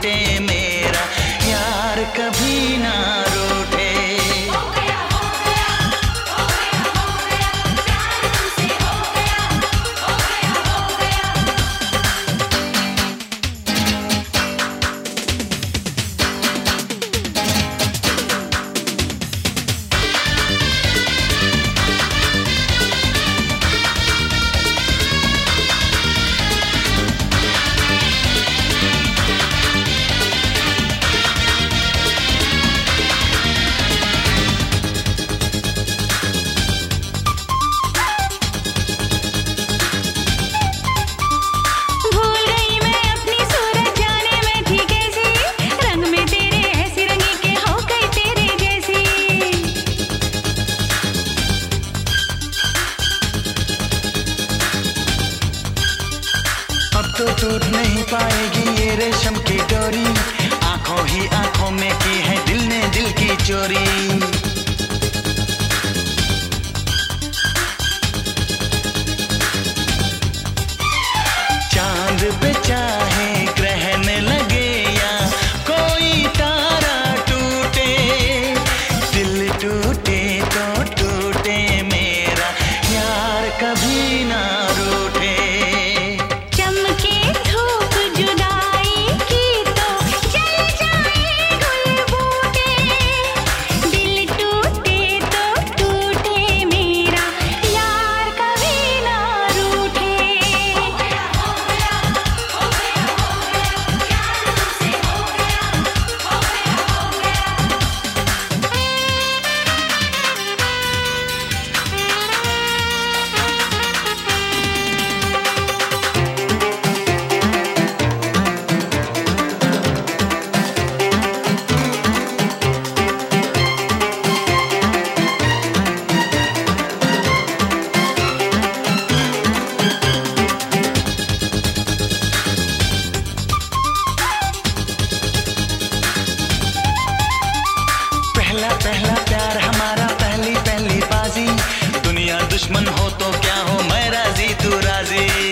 damn. रेशम की डोरी। आँखों ही आँखों में की है दिल ने दिल की चोरी। चाँद पे चाहे ग्रहण लगे या कोई तारा टूटे, दिल टूटे तो टूटे मेरा। यार कभी ना दुश्मन हो तो क्या हो? मैं राज़ी तू राज़ी।